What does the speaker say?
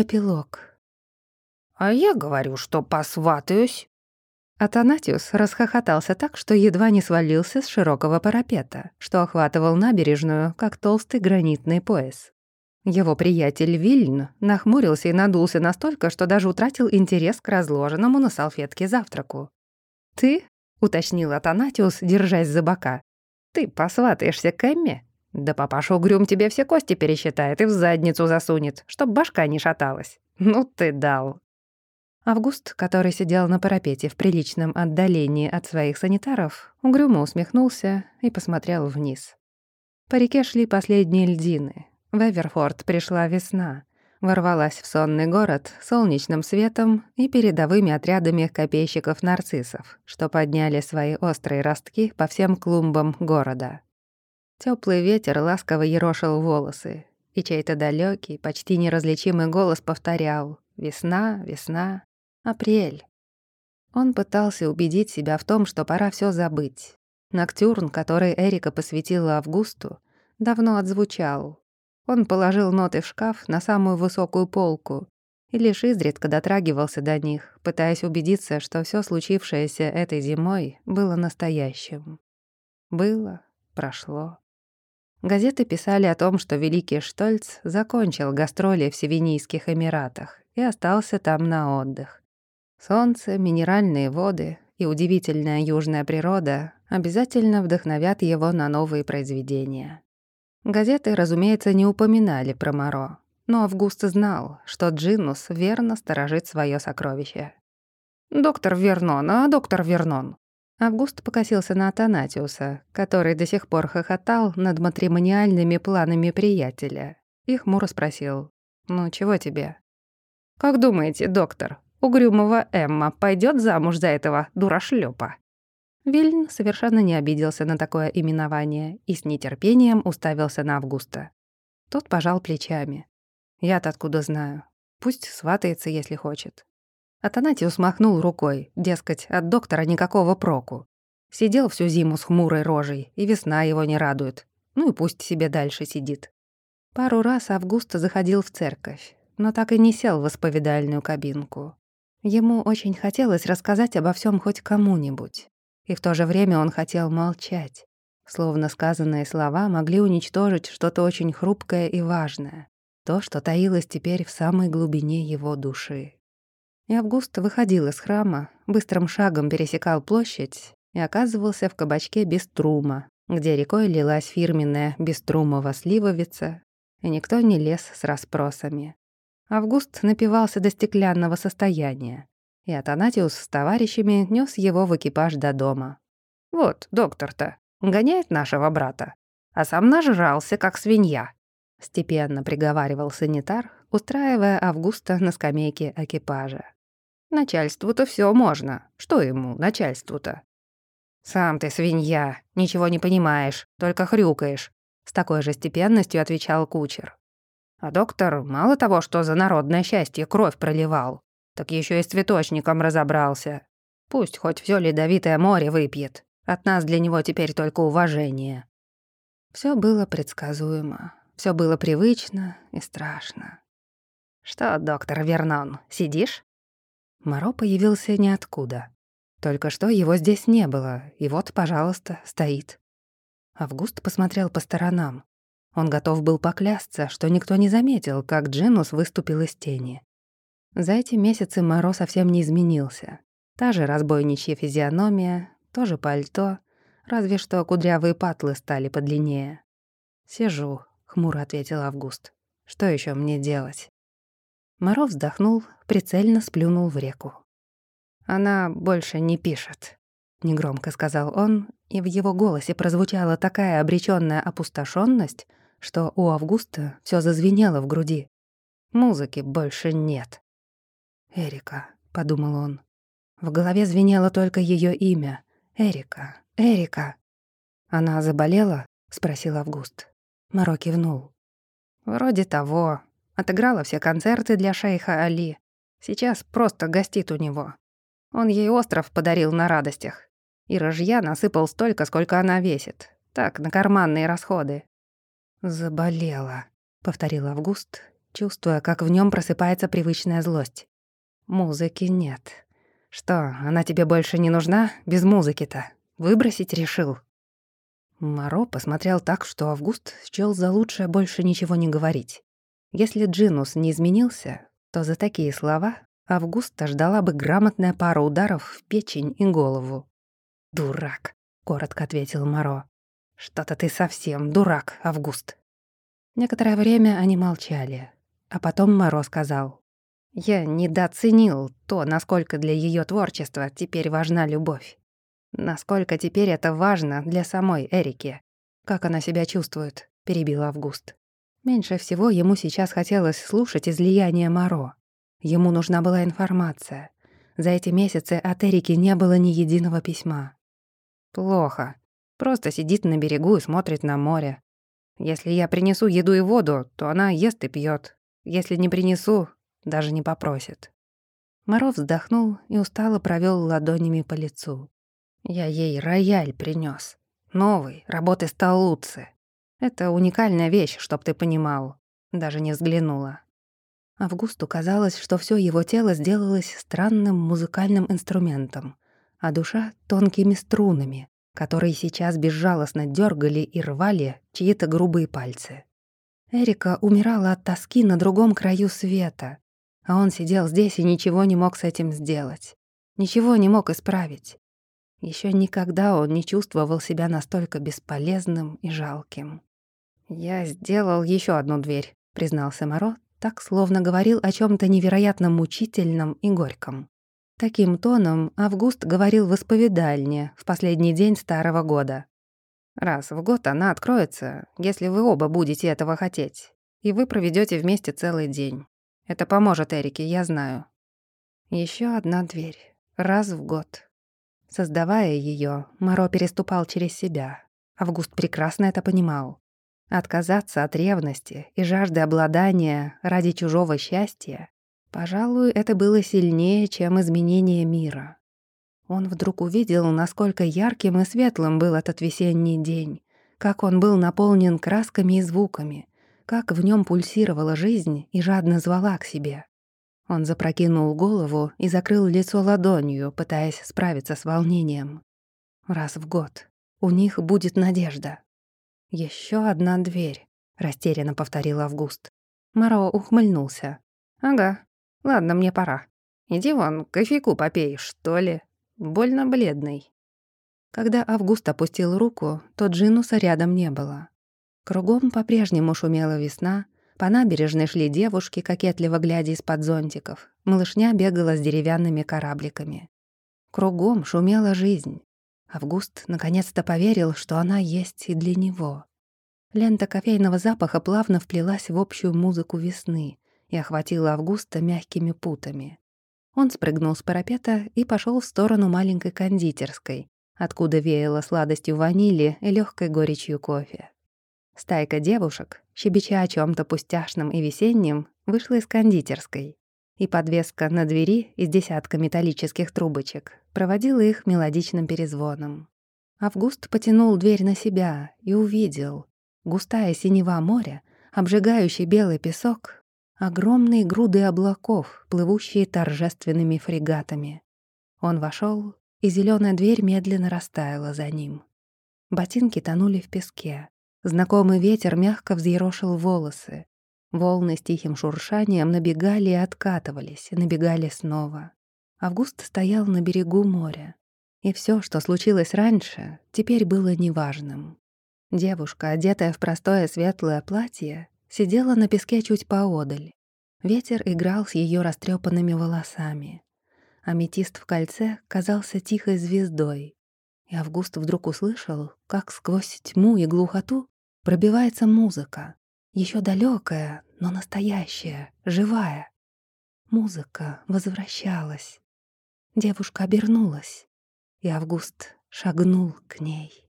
Эпилог. «А я говорю, что посватаюсь». Атанатиус расхохотался так, что едва не свалился с широкого парапета, что охватывал набережную, как толстый гранитный пояс. Его приятель Вильн нахмурился и надулся настолько, что даже утратил интерес к разложенному на салфетке завтраку. «Ты?» — уточнил Атанатиус, держась за бока. «Ты посватаешься к Эмме? Да папаша угрюм тебе все кости пересчитает и в задницу засунет, чтоб башка не шаталась. Ну ты дал. Август, который сидел на парапете в приличном отдалении от своих санитаров, угрюмо усмехнулся и посмотрел вниз. По реке шли последние льдины. В Эверфорд пришла весна. Ворвалась в сонный город солнечным светом и передовыми отрядами копейщиков-нарциссов, что подняли свои острые ростки по всем клумбам города. Теплый ветер ласково ерошил волосы, и чей-то далекий, почти неразличимый голос повторял «Весна, весна, апрель». Он пытался убедить себя в том, что пора все забыть. Ноктюрн, который Эрика посвятила Августу, давно отзвучал. Он положил ноты в шкаф на самую высокую полку и лишь изредка дотрагивался до них, пытаясь убедиться, что все случившееся этой зимой было настоящим. Было, прошло. Газеты писали о том, что великий Штольц закончил гастроли в Севинийских Эмиратах и остался там на отдых. Солнце, минеральные воды и удивительная южная природа обязательно вдохновят его на новые произведения. Газеты, разумеется, не упоминали про Моро, но Август знал, что Джинус верно сторожит свое сокровище. «Доктор Вернон, а доктор Вернон?» Август покосился на Атанатиуса, который до сих пор хохотал над матримониальными планами приятеля, и хмуро спросил, «Ну, чего тебе?» «Как думаете, доктор, угрюмого Эмма пойдет замуж за этого дурашлёпа?» Вильн совершенно не обиделся на такое именование и с нетерпением уставился на Августа. Тот пожал плечами. «Я-то откуда знаю? Пусть сватается, если хочет. Атанатиус махнул рукой, дескать, от доктора никакого проку. Сидел всю зиму с хмурой рожей, и весна его не радует. Ну и пусть себе дальше сидит. Пару раз Августа заходил в церковь, но так и не сел в исповедальную кабинку. Ему очень хотелось рассказать обо всем хоть кому-нибудь. И в то же время он хотел молчать. Словно сказанные слова могли уничтожить что-то очень хрупкое и важное. То, что таилось теперь в самой глубине его души. И Август выходил из храма, быстрым шагом пересекал площадь и оказывался в кабачке Беструма, где рекой лилась фирменная Беструмова сливовица, и никто не лез с расспросами. Август напивался до стеклянного состояния, и Атанатиус с товарищами нес его в экипаж до дома. «Вот, доктор-то, гоняет нашего брата, а сам нажрался, как свинья», — степенно приговаривал санитар, устраивая Августа на скамейке экипажа. Начальству-то все можно. Что ему, начальству-то? «Сам ты свинья, ничего не понимаешь, только хрюкаешь», — с такой же степенностью отвечал кучер. А доктор мало того, что за народное счастье кровь проливал, так еще и с цветочником разобрался. Пусть хоть все ледовитое море выпьет. От нас для него теперь только уважение. Все было предсказуемо, все было привычно и страшно. «Что, доктор Вернон, сидишь?» Моро появился ниоткуда. Только что его здесь не было, и вот, пожалуйста, стоит. Август посмотрел по сторонам. Он готов был поклясться, что никто не заметил, как Джинус выступил из тени. За эти месяцы Моро совсем не изменился. Та же разбойничья физиономия, то же пальто, разве что кудрявые патлы стали подлиннее. «Сижу», — хмуро ответил Август. «Что еще мне делать?» Моро вздохнул, прицельно сплюнул в реку. «Она больше не пишет», — негромко сказал он, и в его голосе прозвучала такая обречённая опустошённость, что у Августа всё зазвенело в груди. Музыки больше нет. «Эрика», — подумал он. В голове звенело только её имя. «Эрика, Эрика». «Она заболела?» — спросил Август. Моро кивнул. «Вроде того», Отыграла все концерты для шейха Али. Сейчас просто гостит у него. Он ей остров подарил на радостях. И рожья насыпал столько, сколько она весит. Так, на карманные расходы. «Заболела», — повторил Август, чувствуя, как в нем просыпается привычная злость. «Музыки нет. Что, она тебе больше не нужна? Без музыки-то? Выбросить решил?» Маро посмотрел так, что Август счёл за лучшее больше ничего не говорить. Если Джинус не изменился, то за такие слова Августа ждала бы грамотная пара ударов в печень и голову. «Дурак», — коротко ответил Маро. «Что-то ты совсем дурак, Август». Некоторое время они молчали, а потом Маро сказал. «Я недооценил то, насколько для ее творчества теперь важна любовь. Насколько теперь это важно для самой Эрики. Как она себя чувствует?» — перебил Август. Меньше всего ему сейчас хотелось слушать излияние Маро. Ему нужна была информация. За эти месяцы от Эрики не было ни единого письма. Плохо. Просто сидит на берегу и смотрит на море. Если я принесу еду и воду, то она ест и пьет. Если не принесу, даже не попросит. Моров вздохнул и устало провел ладонями по лицу. Я ей рояль принес, Новый, работы Сталуцы. Это уникальная вещь, чтоб ты понимал. Даже не взглянула. Августу казалось, что все его тело сделалось странным музыкальным инструментом, а душа — тонкими струнами, которые сейчас безжалостно дергали и рвали чьи-то грубые пальцы. Эрика умирала от тоски на другом краю света, а он сидел здесь и ничего не мог с этим сделать. Ничего не мог исправить. Еще никогда он не чувствовал себя настолько бесполезным и жалким. «Я сделал еще одну дверь», — признался Моро, так словно говорил о чем то невероятно мучительном и горьком. Таким тоном Август говорил в исповедальне в последний день старого года. «Раз в год она откроется, если вы оба будете этого хотеть, и вы проведете вместе целый день. Это поможет Эрике, я знаю. Еще одна дверь. Раз в год. Создавая ее, Моро переступал через себя. Август прекрасно это понимал. Отказаться от ревности и жажды обладания ради чужого счастья, пожалуй, это было сильнее, чем изменение мира. Он вдруг увидел, насколько ярким и светлым был этот весенний день, как он был наполнен красками и звуками, как в нем пульсировала жизнь и жадно звала к себе. Он запрокинул голову и закрыл лицо ладонью, пытаясь справиться с волнением. Раз в год. У них будет надежда. Еще одна дверь», — растерянно повторил Август. Маро ухмыльнулся. «Ага, ладно, мне пора. Иди вон, кофейку попей, что ли. Больно бледный». Когда Август опустил руку, то Джинуса рядом не было. Кругом по-прежнему шумела весна, по набережной шли девушки, кокетливо глядя из-под зонтиков. Малышня бегала с деревянными корабликами. Кругом шумела жизнь. Август наконец-то поверил, что она есть и для него. Лента кофейного запаха плавно вплелась в общую музыку весны и охватила Августа мягкими путами. Он спрыгнул с парапета и пошел в сторону маленькой кондитерской, откуда веяло сладостью ванили и легкой горечью кофе. Стайка девушек, щебеча о чем то пустяшном и весеннем, вышла из кондитерской и подвеска на двери из десятка металлических трубочек проводила их мелодичным перезвоном. Август потянул дверь на себя и увидел. Густая синева моря, обжигающий белый песок, огромные груды облаков, плывущие торжественными фрегатами. Он вошел, и зеленая дверь медленно растаяла за ним. Ботинки тонули в песке. Знакомый ветер мягко взъерошил волосы. Волны с тихим шуршанием набегали и откатывались, набегали снова. Август стоял на берегу моря. И все, что случилось раньше, теперь было неважным. Девушка, одетая в простое светлое платье, сидела на песке чуть поодаль. Ветер играл с ее растрепанными волосами. Аметист в кольце казался тихой звездой. И Август вдруг услышал, как сквозь тьму и глухоту пробивается музыка еще далекая, но настоящая, живая. Музыка возвращалась. Девушка обернулась, и Август шагнул к ней.